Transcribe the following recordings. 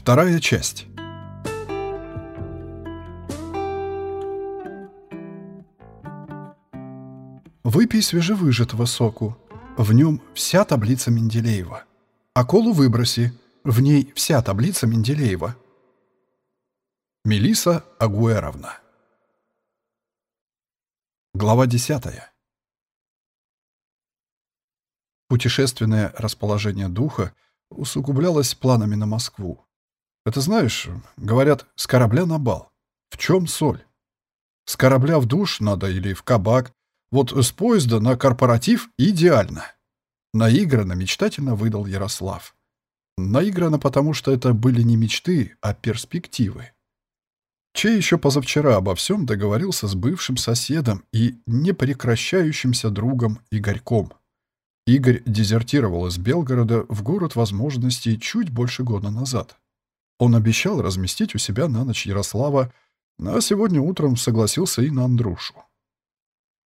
Вторая часть. Выпей свежевыжатого соку. В нем вся таблица Менделеева. А колу выброси. В ней вся таблица Менделеева. Мелиса Агуэровна. Глава 10. Путешественное расположение духа усугублялось планами на Москву. Это знаешь, говорят, с корабля на бал. В чем соль? С корабля в душ надо или в кабак. Вот с поезда на корпоратив идеально. Наигранно, мечтательно выдал Ярослав. Наигранно, потому что это были не мечты, а перспективы. Чей еще позавчера обо всем договорился с бывшим соседом и непрекращающимся другом Игорьком. Игорь дезертировал из Белгорода в город возможностей чуть больше года назад. Он обещал разместить у себя на ночь Ярослава, а сегодня утром согласился и на Андрушу.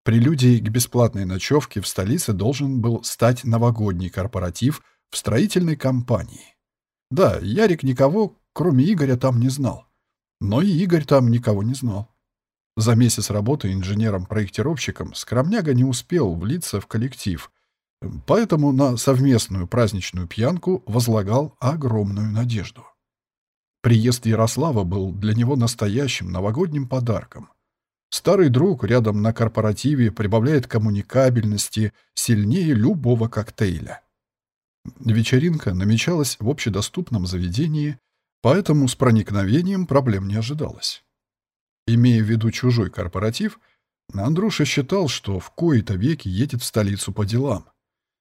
Прелюдией к бесплатной ночевке в столице должен был стать новогодний корпоратив в строительной компании. Да, Ярик никого, кроме Игоря, там не знал. Но и Игорь там никого не знал. За месяц работы инженером-проектировщиком Скромняга не успел влиться в коллектив, поэтому на совместную праздничную пьянку возлагал огромную надежду. Приезд Ярослава был для него настоящим новогодним подарком. Старый друг рядом на корпоративе прибавляет коммуникабельности сильнее любого коктейля. Вечеринка намечалась в общедоступном заведении, поэтому с проникновением проблем не ожидалось. Имея в виду чужой корпоратив, Андруша считал, что в кои-то веки едет в столицу по делам.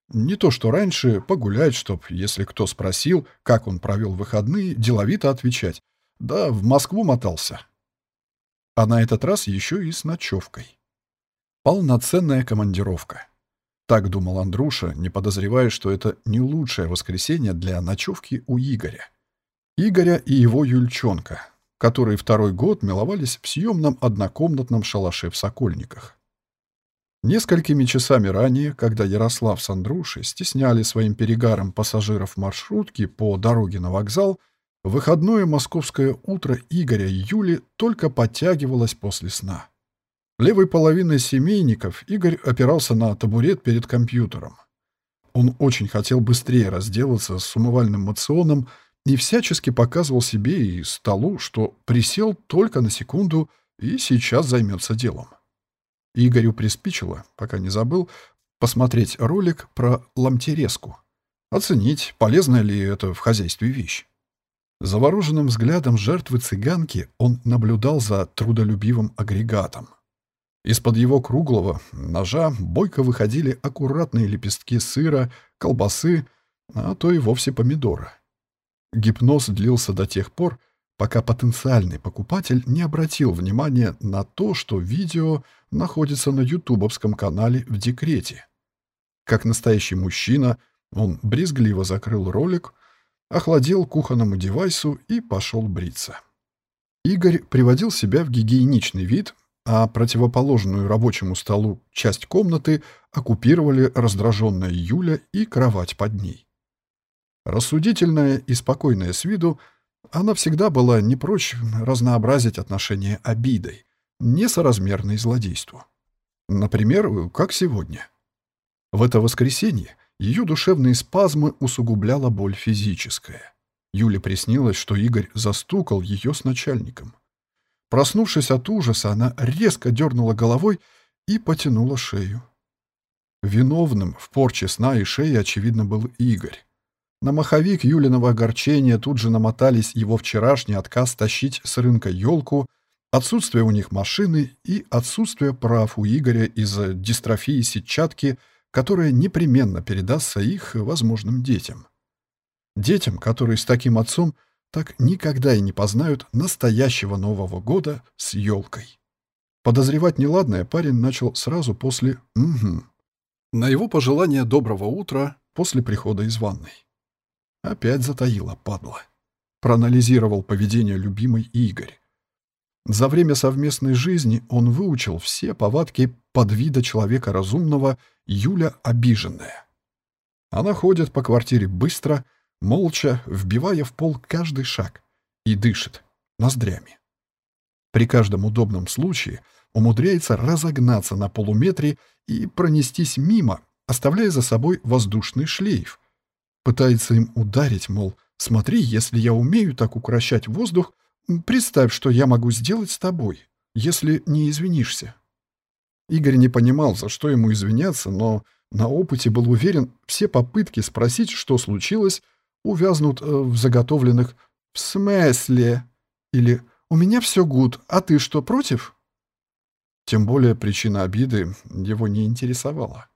Не то что раньше, погулять, чтоб, если кто спросил, как он провел выходные, деловито отвечать. Да, в Москву мотался. А на этот раз еще и с ночевкой. Полноценная командировка. Так думал Андруша, не подозревая, что это не лучшее воскресенье для ночевки у Игоря. Игоря и его Юльчонка, которые второй год миловались в съемном однокомнатном шалаше в Сокольниках. Несколькими часами ранее, когда Ярослав с Андрушей стесняли своим перегаром пассажиров маршрутки по дороге на вокзал, выходное московское утро Игоря и Юли только подтягивалось после сна. Левой половиной семейников Игорь опирался на табурет перед компьютером. Он очень хотел быстрее разделаться с умывальным мационом и всячески показывал себе и столу, что присел только на секунду и сейчас займется делом. Игорю приспичило, пока не забыл, посмотреть ролик про ламтереску. Оценить, полезная ли это в хозяйстве вещь. Завороженным взглядом жертвы цыганки он наблюдал за трудолюбивым агрегатом. Из-под его круглого ножа бойко выходили аккуратные лепестки сыра, колбасы, а то и вовсе помидора. Гипноз длился до тех пор, пока потенциальный покупатель не обратил внимания на то, что видео находится на ютубовском канале в декрете. Как настоящий мужчина, он брезгливо закрыл ролик, охладил кухонному девайсу и пошел бриться. Игорь приводил себя в гигиеничный вид, а противоположную рабочему столу часть комнаты оккупировали раздраженная Юля и кровать под ней. Рассудительная и спокойная с виду, она всегда была не прочь разнообразить отношения обидой, несоразмерной злодейству. Например, как сегодня. В это воскресенье ее душевные спазмы усугубляла боль физическая. Юле приснилось, что Игорь застукал ее с начальником. Проснувшись от ужаса, она резко дернула головой и потянула шею. Виновным в порче сна и шеи, очевидно, был Игорь. На маховик Юлиного огорчения тут же намотались его вчерашний отказ тащить с рынка елку, отсутствие у них машины и отсутствие прав у Игоря из-за дистрофии сетчатки, которая непременно передастся их возможным детям. Детям, которые с таким отцом так никогда и не познают настоящего Нового года с елкой. Подозревать неладное парень начал сразу после «угу». На его пожелание доброго утра после прихода из ванной. Опять затаила, падла. Проанализировал поведение любимой Игорь. За время совместной жизни он выучил все повадки подвида человека разумного Юля обиженная. Она ходит по квартире быстро, молча, вбивая в пол каждый шаг. и дышит ноздрями. При каждом удобном случае умудряется разогнаться на полуметре и пронестись мимо, оставляя за собой воздушный шлейф. Пытается им ударить, мол, смотри, если я умею так укращать воздух, представь, что я могу сделать с тобой, если не извинишься. Игорь не понимал, за что ему извиняться, но на опыте был уверен, все попытки спросить, что случилось, увязнут э, в заготовленных «в смысле?» или «у меня все гуд, а ты что, против?» Тем более причина обиды его не интересовала.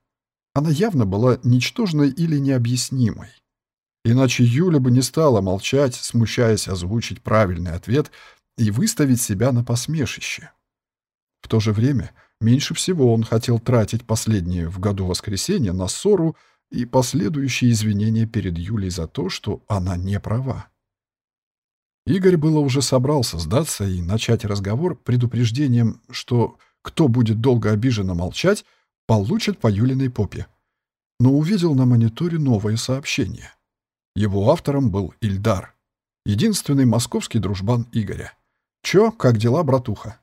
Она явно была ничтожной или необъяснимой. Иначе Юля бы не стала молчать, смущаясь озвучить правильный ответ и выставить себя на посмешище. В то же время меньше всего он хотел тратить последние в году воскресенья на ссору и последующие извинения перед Юлей за то, что она не права. Игорь было уже собрался сдаться и начать разговор предупреждением, что кто будет долго обиженно молчать, получит по Юлиной попе. Но увидел на мониторе новое сообщение. Его автором был Ильдар, единственный московский дружбан Игоря. «Чё, как дела, братуха?»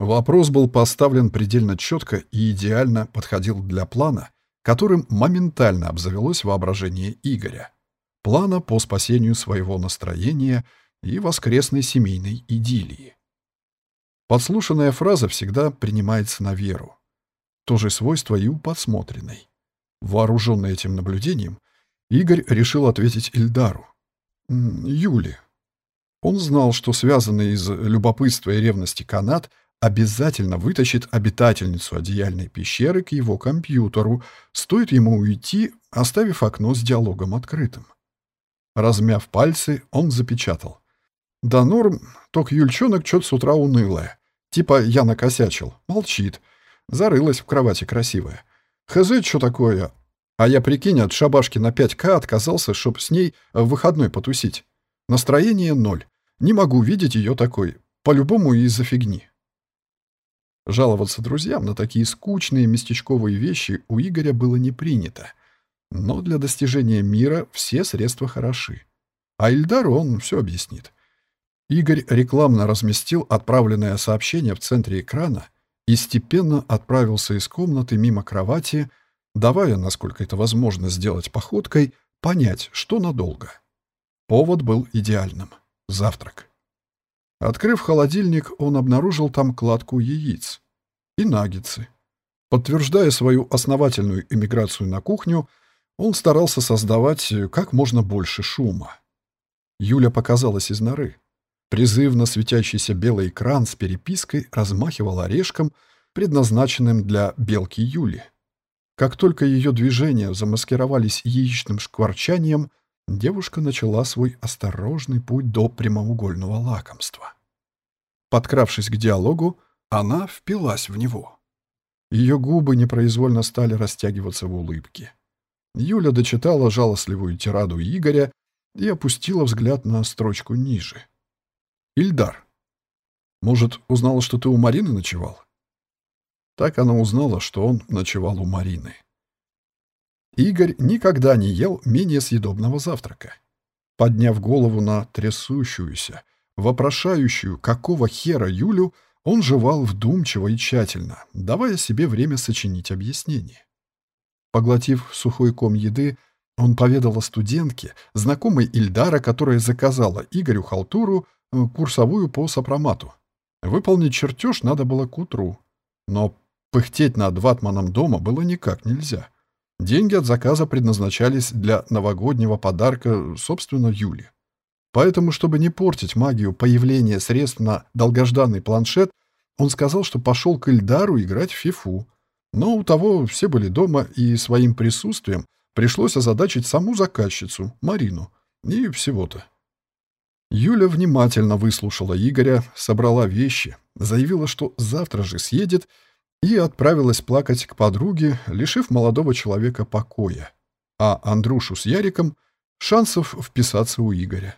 Вопрос был поставлен предельно четко и идеально подходил для плана, которым моментально обзавелось воображение Игоря. Плана по спасению своего настроения и воскресной семейной идиллии. Подслушанная фраза всегда принимается на веру. То же свойство и у подсмотренной. Вооруженный этим наблюдением, Игорь решил ответить Ильдару. «Юли». Он знал, что связанный из любопытства и ревности канат — обязательно вытащит обитательницу одеяльной пещеры к его компьютеру, стоит ему уйти, оставив окно с диалогом открытым. Размяв пальцы, он запечатал. «Да норм, только Юльчонок чё-то с утра унылая. Типа я накосячил. Молчит. Зарылась в кровати красивая. Хз, что такое? А я, прикинь, от шабашки на 5К отказался, чтоб с ней в выходной потусить. Настроение ноль. Не могу видеть ее такой. По-любому из-за фигни. Жаловаться друзьям на такие скучные местечковые вещи у Игоря было не принято. Но для достижения мира все средства хороши. А Ильдару он все объяснит. Игорь рекламно разместил отправленное сообщение в центре экрана и степенно отправился из комнаты мимо кровати, давая, насколько это возможно сделать походкой, понять, что надолго. Повод был идеальным — завтрак. Открыв холодильник, он обнаружил там кладку яиц и наггетсы. Подтверждая свою основательную эмиграцию на кухню, он старался создавать как можно больше шума. Юля показалась из норы. Призывно светящийся белый экран с перепиской размахивал орешком, предназначенным для белки Юли. Как только ее движения замаскировались яичным шкварчанием, девушка начала свой осторожный путь до прямоугольного лакомства. Подкравшись к диалогу, она впилась в него. Ее губы непроизвольно стали растягиваться в улыбке. Юля дочитала жалостливую тираду Игоря и опустила взгляд на строчку ниже. «Ильдар, может, узнала, что ты у Марины ночевал?» Так она узнала, что он ночевал у Марины. Игорь никогда не ел менее съедобного завтрака. Подняв голову на трясущуюся, вопрошающую, какого хера Юлю, он жевал вдумчиво и тщательно, давая себе время сочинить объяснение. Поглотив сухой ком еды, он поведал о студентке, знакомой Ильдара, которая заказала Игорю Халтуру э, курсовую по сопромату. Выполнить чертеж надо было к утру. Но пыхтеть над ватманом дома было никак нельзя. Деньги от заказа предназначались для новогоднего подарка, собственно, Юли. Поэтому, чтобы не портить магию появления средств на долгожданный планшет, он сказал, что пошел к Ильдару играть в фифу. Но у того все были дома, и своим присутствием пришлось озадачить саму заказчицу, Марину. И всего-то. Юля внимательно выслушала Игоря, собрала вещи, заявила, что завтра же съедет, и отправилась плакать к подруге, лишив молодого человека покоя, а Андрюшу с Яриком — шансов вписаться у Игоря.